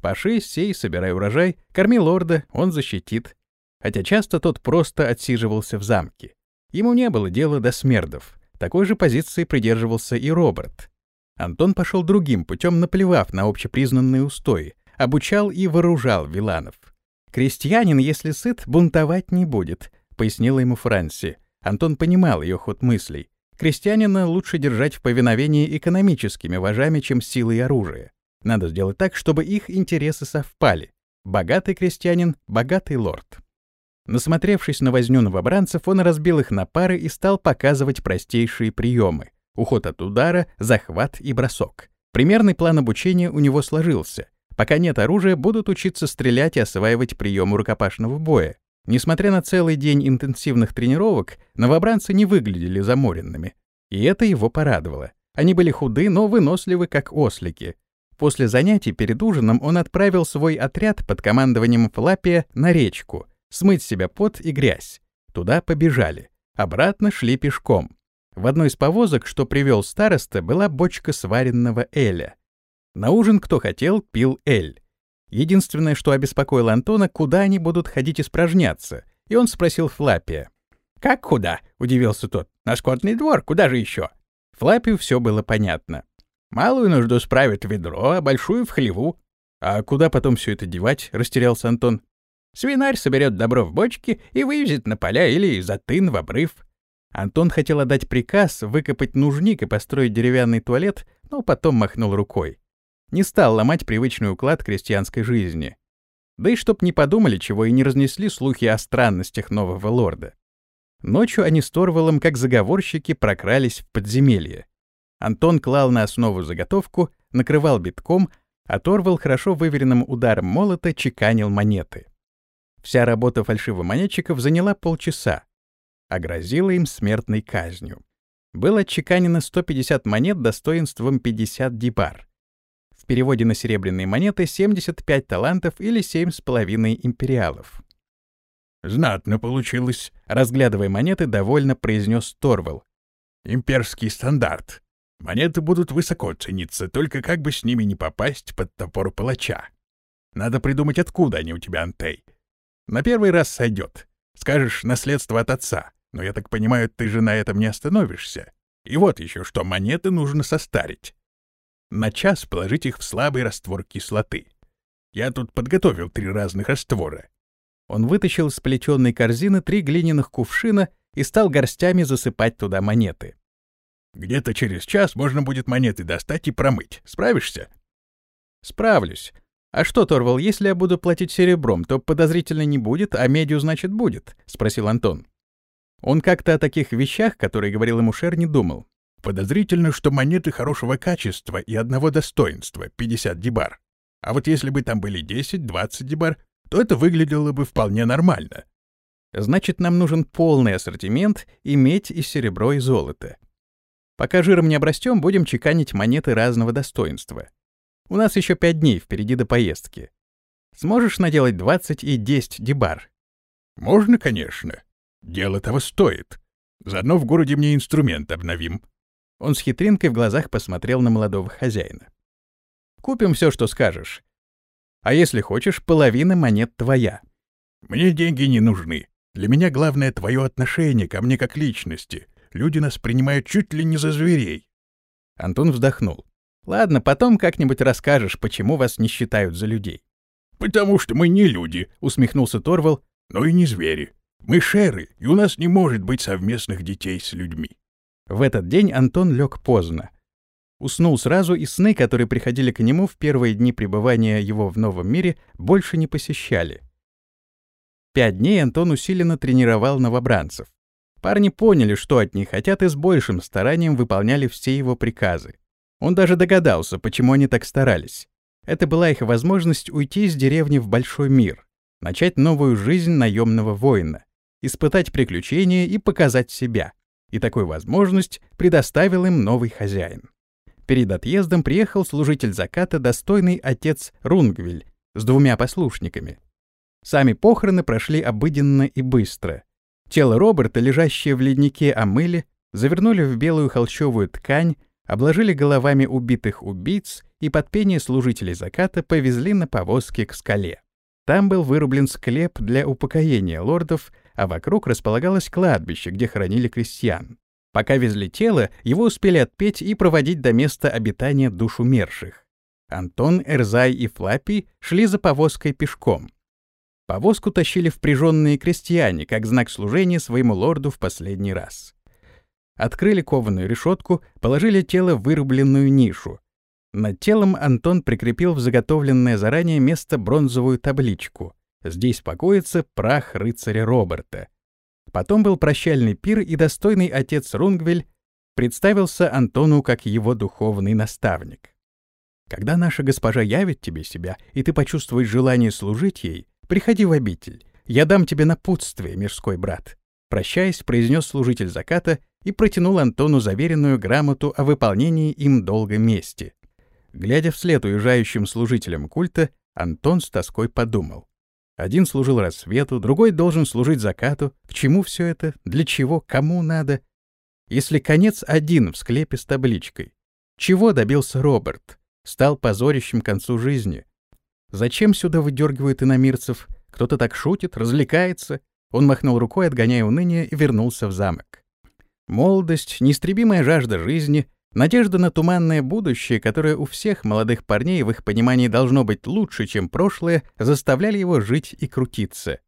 Паши, сей, собирай урожай, корми лорда, он защитит, хотя часто тот просто отсиживался в замке. Ему не было дела до смердов. Такой же позиции придерживался и Роберт. Антон пошел другим путем, наплевав на общепризнанные устои, обучал и вооружал виланов. «Крестьянин, если сыт, бунтовать не будет», — пояснила ему Франси. Антон понимал ее ход мыслей. Крестьянина лучше держать в повиновении экономическими вожами, чем силой оружия. Надо сделать так, чтобы их интересы совпали. Богатый крестьянин — богатый лорд. Насмотревшись на возню новобранцев, он разбил их на пары и стал показывать простейшие приемы — уход от удара, захват и бросок. Примерный план обучения у него сложился. Пока нет оружия, будут учиться стрелять и осваивать приемы рукопашного боя. Несмотря на целый день интенсивных тренировок, новобранцы не выглядели заморенными. И это его порадовало. Они были худы, но выносливы, как ослики. После занятий перед ужином он отправил свой отряд под командованием Флапия на речку, смыть себя пот и грязь. Туда побежали. Обратно шли пешком. В одной из повозок, что привел староста, была бочка сваренного эля. На ужин кто хотел, пил эль. Единственное, что обеспокоило Антона, куда они будут ходить испражняться, и он спросил Флапия. «Как куда?» — удивился тот. «На скотный двор, куда же еще?» Флапию все было понятно. «Малую нужду справит ведро, а большую — в хлеву». «А куда потом все это девать?» — растерялся Антон. Свинарь соберет добро в бочки и вывезет на поля или за тын в обрыв. Антон хотел отдать приказ выкопать нужник и построить деревянный туалет, но потом махнул рукой. Не стал ломать привычный уклад крестьянской жизни. Да и чтоб не подумали, чего и не разнесли слухи о странностях нового лорда. Ночью они с Торвалом, как заговорщики, прокрались в подземелье. Антон клал на основу заготовку, накрывал битком, а Торвал хорошо выверенным ударом молота чеканил монеты. Вся работа фальшивомонетчиков заняла полчаса, а грозила им смертной казнью. Было отчеканено 150 монет достоинством 50 дибар. Переводе на серебряные монеты 75 талантов или 7,5 империалов. «Знатно получилось», — разглядывая монеты, довольно произнес Торвал. «Имперский стандарт. Монеты будут высоко цениться, только как бы с ними не попасть под топор палача. Надо придумать, откуда они у тебя, Антей. На первый раз сойдет. Скажешь, наследство от отца. Но я так понимаю, ты же на этом не остановишься. И вот еще что, монеты нужно состарить. На час положить их в слабый раствор кислоты. Я тут подготовил три разных раствора. Он вытащил из плетенной корзины три глиняных кувшина и стал горстями засыпать туда монеты. Где-то через час можно будет монеты достать и промыть. Справишься? Справлюсь. «А что, Торвал, если я буду платить серебром, то подозрительно не будет, а медью, значит, будет?» — спросил Антон. Он как-то о таких вещах, которые говорил ему Шер, не думал. «Подозрительно, что монеты хорошего качества и одного достоинства, 50 дибар. А вот если бы там были 10-20 дибар, то это выглядело бы вполне нормально». «Значит, нам нужен полный ассортимент и медь, и серебро, и золото. Пока жиром не обрастем, будем чеканить монеты разного достоинства. У нас еще пять дней впереди до поездки. Сможешь наделать 20 и 10 дебар? Можно, конечно. Дело того стоит. Заодно в городе мне инструмент обновим. Он с хитринкой в глазах посмотрел на молодого хозяина. Купим все, что скажешь. А если хочешь, половина монет твоя. Мне деньги не нужны. Для меня главное твое отношение ко мне как личности. люди нас принимают чуть ли не за зверей. Антон вздохнул. Ладно, потом как-нибудь расскажешь, почему вас не считают за людей. «Потому что мы не люди», — усмехнулся Торвал, — «но и не звери. Мы шеры, и у нас не может быть совместных детей с людьми». В этот день Антон лег поздно. Уснул сразу, и сны, которые приходили к нему в первые дни пребывания его в новом мире, больше не посещали. Пять дней Антон усиленно тренировал новобранцев. Парни поняли, что от них хотят, и с большим старанием выполняли все его приказы. Он даже догадался, почему они так старались. Это была их возможность уйти из деревни в большой мир, начать новую жизнь наемного воина, испытать приключения и показать себя. И такую возможность предоставил им новый хозяин. Перед отъездом приехал служитель заката, достойный отец Рунгвиль, с двумя послушниками. Сами похороны прошли обыденно и быстро. Тело Роберта, лежащее в леднике, омыли, завернули в белую холщовую ткань, обложили головами убитых убийц и под пение служителей заката повезли на повозке к скале. Там был вырублен склеп для упокоения лордов, а вокруг располагалось кладбище, где хоронили крестьян. Пока везли тело, его успели отпеть и проводить до места обитания душ умерших. Антон, Эрзай и Флаппи шли за повозкой пешком. Повозку тащили впряженные крестьяне, как знак служения своему лорду в последний раз. Открыли кованую решетку, положили тело в вырубленную нишу. Над телом Антон прикрепил в заготовленное заранее место бронзовую табличку. Здесь покоится прах рыцаря Роберта. Потом был прощальный пир, и достойный отец Рунгвель представился Антону как его духовный наставник. Когда наша госпожа явит тебе себя, и ты почувствуешь желание служить ей, приходи в обитель. Я дам тебе напутствие, мирской брат. Прощаясь, произнес служитель заката и протянул Антону заверенную грамоту о выполнении им долга мести. Глядя вслед уезжающим служителям культа, Антон с тоской подумал. Один служил рассвету, другой должен служить закату. К чему все это? Для чего? Кому надо? Если конец один в склепе с табличкой. Чего добился Роберт? Стал позорищем к концу жизни. Зачем сюда выдергивают иномирцев? Кто-то так шутит, развлекается? Он махнул рукой, отгоняя уныние, и вернулся в замок. Молодость, неистребимая жажда жизни, надежда на туманное будущее, которое у всех молодых парней в их понимании должно быть лучше, чем прошлое, заставляли его жить и крутиться.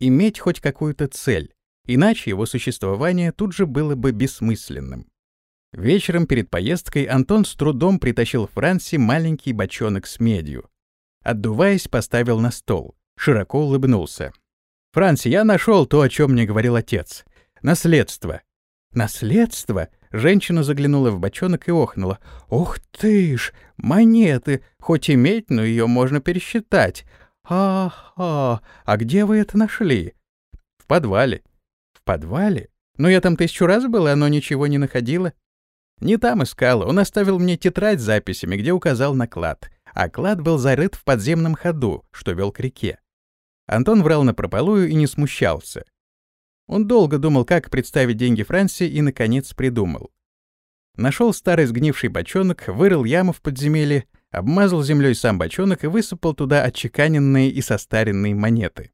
Иметь хоть какую-то цель, иначе его существование тут же было бы бессмысленным. Вечером перед поездкой Антон с трудом притащил Франси маленький бочонок с медью. Отдуваясь, поставил на стол. Широко улыбнулся. «Франси, я нашел то, о чем мне говорил отец. Наследство». «Наследство?» Женщина заглянула в бочонок и охнула. «Ух ты ж! Монеты! Хоть иметь, но ее можно пересчитать. А-а, а где вы это нашли?» «В подвале». «В подвале? Но я там тысячу раз была, но ничего не находила». «Не там искала. Он оставил мне тетрадь с записями, где указал на клад. А клад был зарыт в подземном ходу, что вел к реке. Антон врал напропалую и не смущался. Он долго думал, как представить деньги Франции, и, наконец, придумал. Нашел старый сгнивший бочонок, вырыл яму в подземелье, обмазал землей сам бочонок и высыпал туда отчеканенные и состаренные монеты.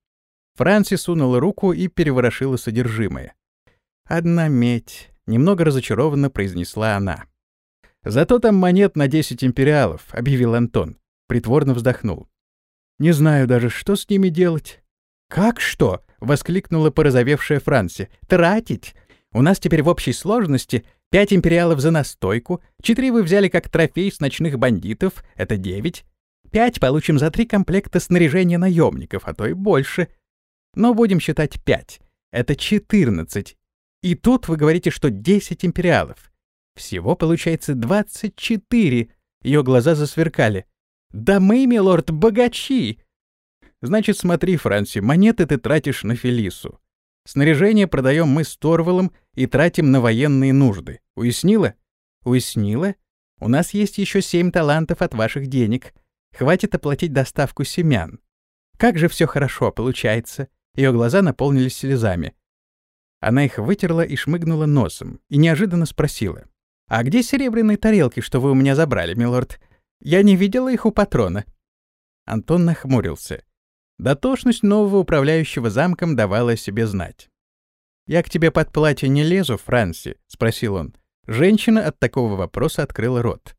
Франси сунула руку и переворошила содержимое. «Одна медь», — немного разочарованно произнесла она. «Зато там монет на десять империалов», — объявил Антон. Притворно вздохнул. «Не знаю даже, что с ними делать». «Как что?» — воскликнула порозовевшая Франси. «Тратить? У нас теперь в общей сложности пять империалов за настойку, четыре вы взяли как трофей с ночных бандитов, это девять. Пять получим за три комплекта снаряжения наемников, а то и больше. Но будем считать пять. Это четырнадцать. И тут вы говорите, что десять империалов. Всего получается двадцать четыре. Ее глаза засверкали. «Да мы, милорд, богачи!» Значит, смотри, Франси, монеты ты тратишь на Фелису. Снаряжение продаем мы с Торвалом и тратим на военные нужды. Уяснила? Уяснила? У нас есть еще семь талантов от ваших денег. Хватит оплатить доставку семян. Как же все хорошо получается. Ее глаза наполнились слезами. Она их вытерла и шмыгнула носом, и неожиданно спросила. «А где серебряные тарелки, что вы у меня забрали, милорд? Я не видела их у патрона». Антон нахмурился. Дотошность нового управляющего замком давала о себе знать. «Я к тебе под платье не лезу, Франси?» — спросил он. Женщина от такого вопроса открыла рот.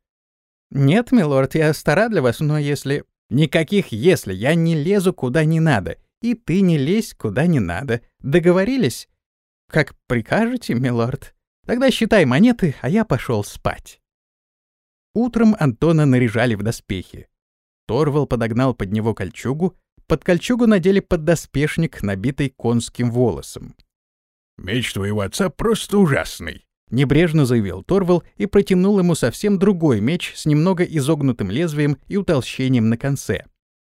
«Нет, милорд, я стара для вас, но если...» «Никаких «если», я не лезу куда не надо, и ты не лезь куда не надо. Договорились?» «Как прикажете, милорд. Тогда считай монеты, а я пошел спать». Утром Антона наряжали в доспехи. Торвал подогнал под него кольчугу, под кольчугу надели поддоспешник, набитый конским волосом. «Меч твоего отца просто ужасный», — небрежно заявил Торвал и протянул ему совсем другой меч с немного изогнутым лезвием и утолщением на конце.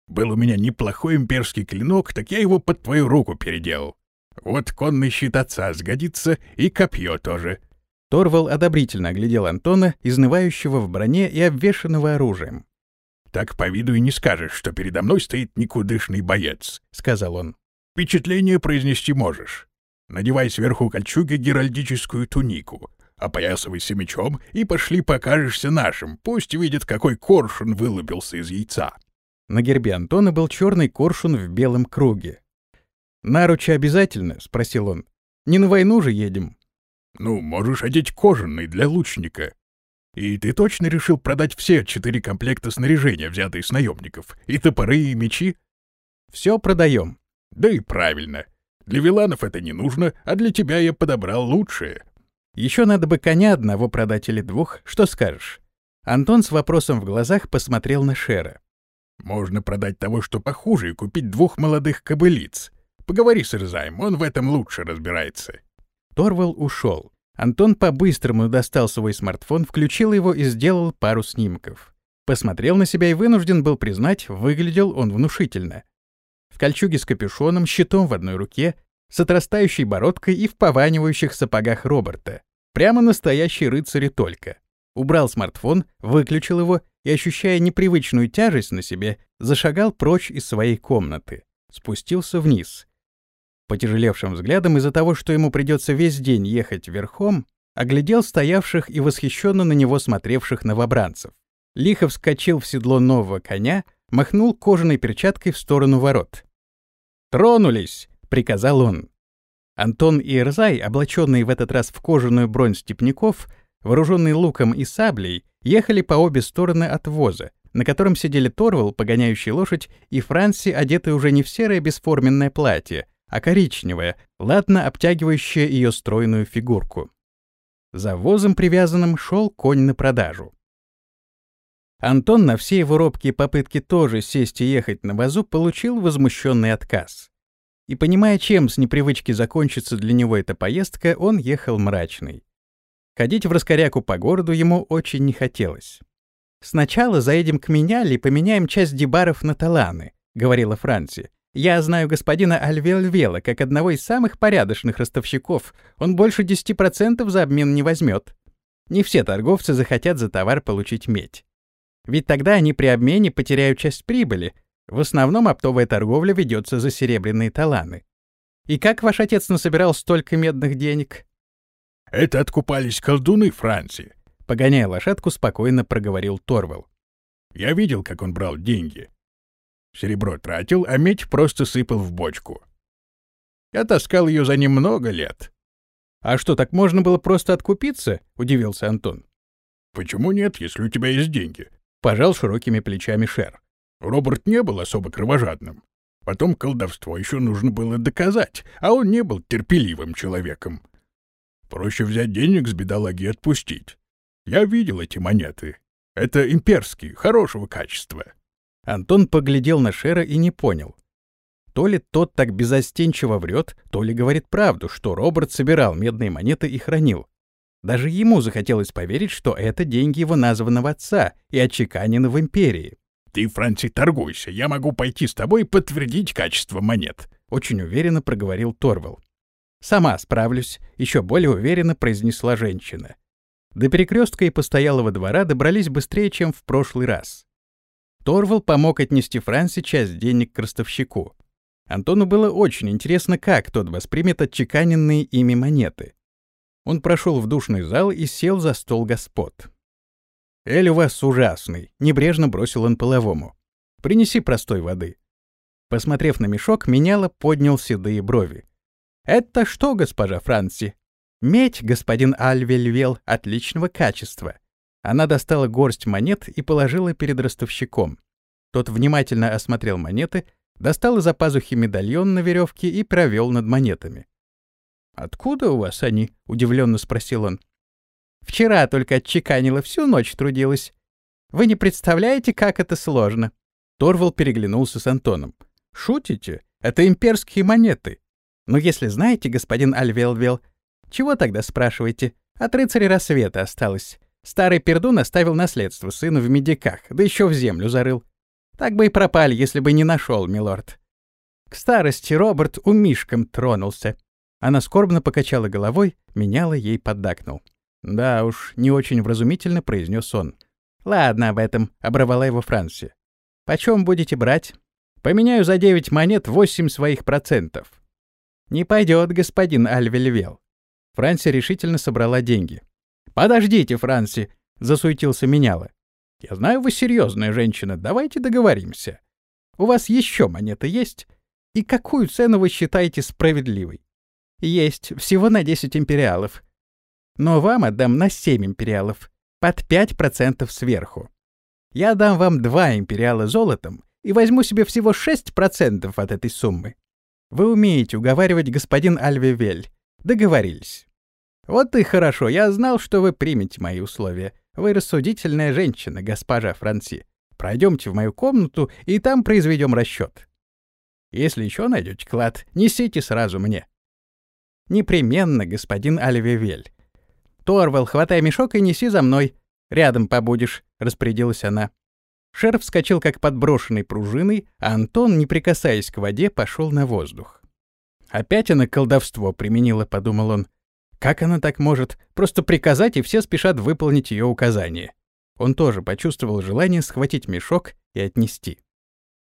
«Был у меня неплохой имперский клинок, так я его под твою руку переделал. Вот конный щит отца сгодится, и копье тоже». Торвал одобрительно оглядел Антона, изнывающего в броне и обвешанного оружием. «Так по виду и не скажешь, что передо мной стоит никудышный боец», — сказал он. «Впечатление произнести можешь. Надевай сверху кольчуги геральдическую тунику, опоясывайся мечом и пошли покажешься нашим, пусть видят, какой коршун вылупился из яйца». На гербе Антона был черный коршун в белом круге. «Наручи обязательно?» — спросил он. «Не на войну же едем?» «Ну, можешь одеть кожаный для лучника. И ты точно решил продать все четыре комплекта снаряжения, взятые с наемников, и топоры, и мечи?» «Все продаем». «Да и правильно. Для виланов это не нужно, а для тебя я подобрал лучшее». «Еще надо бы коня одного продать или двух. Что скажешь?» Антон с вопросом в глазах посмотрел на Шера. «Можно продать того, что похуже, и купить двух молодых кобылиц. Поговори с Ирзаем, он в этом лучше разбирается». Торвал ушел. Антон по-быстрому достал свой смартфон, включил его и сделал пару снимков. Посмотрел на себя и вынужден был признать, выглядел он внушительно. В кольчуге с капюшоном, щитом в одной руке, с отрастающей бородкой и в пованивающих сапогах Роберта. Прямо настоящий рыцарь только. Убрал смартфон, выключил его и, ощущая непривычную тяжесть на себе, зашагал прочь из своей комнаты. Спустился вниз. Потяжелевшим взглядом из-за того, что ему придется весь день ехать верхом, оглядел стоявших и восхищенно на него смотревших новобранцев. Лихо вскочил в седло нового коня, махнул кожаной перчаткой в сторону ворот. «Тронулись!» — приказал он. Антон и Ирзай, облаченные в этот раз в кожаную бронь степняков, вооруженные луком и саблей, ехали по обе стороны от воза, на котором сидели Торвал, погоняющий лошадь, и Франси, одетый уже не в серое бесформенное платье, а коричневая, ладно обтягивающая ее стройную фигурку. За возом привязанным шел конь на продажу. Антон на все его робкие попытки тоже сесть и ехать на вазу получил возмущенный отказ. И понимая, чем с непривычки закончится для него эта поездка, он ехал мрачный. Ходить в раскоряку по городу ему очень не хотелось. «Сначала заедем к Меняли и поменяем часть дебаров на таланы», — говорила Франция. Я знаю господина Альвелвела как одного из самых порядочных ростовщиков. Он больше 10% за обмен не возьмет. Не все торговцы захотят за товар получить медь. Ведь тогда они при обмене потеряют часть прибыли. В основном оптовая торговля ведется за серебряные таланы. И как ваш отец насобирал столько медных денег? Это откупались колдуны Франции. Погоняя лошадку, спокойно проговорил Торвал. Я видел, как он брал деньги. Серебро тратил, а медь просто сыпал в бочку. Я таскал ее за ним много лет. «А что, так можно было просто откупиться?» — удивился Антон. «Почему нет, если у тебя есть деньги?» — пожал широкими плечами Шер. Роберт не был особо кровожадным. Потом колдовство еще нужно было доказать, а он не был терпеливым человеком. Проще взять денег с бедолаги и отпустить. Я видел эти монеты. Это имперские, хорошего качества. Антон поглядел на Шера и не понял. То ли тот так безостенчиво врет, то ли говорит правду, что Роберт собирал медные монеты и хранил. Даже ему захотелось поверить, что это деньги его названного отца и отчеканены в империи. «Ты, Франций, торгуйся, я могу пойти с тобой и подтвердить качество монет», — очень уверенно проговорил Торвал. «Сама справлюсь», — еще более уверенно произнесла женщина. До перекрестка и постоялого двора добрались быстрее, чем в прошлый раз. Торвал помог отнести Франси часть денег к ростовщику. Антону было очень интересно, как тот воспримет отчеканенные ими монеты. Он прошел в душный зал и сел за стол господ. «Эль у вас ужасный», — небрежно бросил он половому. «Принеси простой воды». Посмотрев на мешок, меняло поднял седые брови. «Это что, госпожа Франси?» «Медь, господин Альвельвел, отличного качества». Она достала горсть монет и положила перед ростовщиком. Тот внимательно осмотрел монеты, достал из-за пазухи медальон на веревке и провел над монетами. «Откуда у вас они?» — удивленно спросил он. «Вчера только отчеканила, всю ночь трудилась. Вы не представляете, как это сложно». Торвал переглянулся с Антоном. «Шутите? Это имперские монеты. Но если знаете, господин Альвелвел, чего тогда спрашиваете? От рыцаря рассвета осталось. Старый пердун оставил наследство сыну в медиках, да еще в землю зарыл. Так бы и пропали, если бы не нашел, милорд. К старости Роберт у Мишком тронулся. Она скорбно покачала головой, меняла ей поддакнул. «Да уж, не очень вразумительно», — произнес он. «Ладно об этом», — оборвала его Франция. «Почем будете брать?» «Поменяю за девять монет восемь своих процентов». «Не пойдет, господин Альвельвел». Франция решительно собрала деньги. «Подождите, Франси!» — засуетился меняла. «Я знаю, вы серьезная женщина, давайте договоримся. У вас еще монеты есть? И какую цену вы считаете справедливой?» «Есть, всего на 10 империалов. Но вам отдам на 7 империалов, под 5% сверху. Я дам вам 2 империала золотом и возьму себе всего 6% от этой суммы. Вы умеете уговаривать господин Альвевель. Договорились. Вот и хорошо, я знал, что вы примете мои условия. Вы рассудительная женщина, госпожа Франси. Пройдемте в мою комнату, и там произведем расчет. Если еще найдете клад, несите сразу мне. Непременно, господин Альвевель. Торвал, хватай мешок и неси за мной. Рядом побудешь, распорядилась она. Шерф вскочил как подброшенный пружиной, а Антон, не прикасаясь к воде, пошел на воздух. «Опять она колдовство применила», — подумал он. Как она так может? Просто приказать, и все спешат выполнить ее указание. Он тоже почувствовал желание схватить мешок и отнести.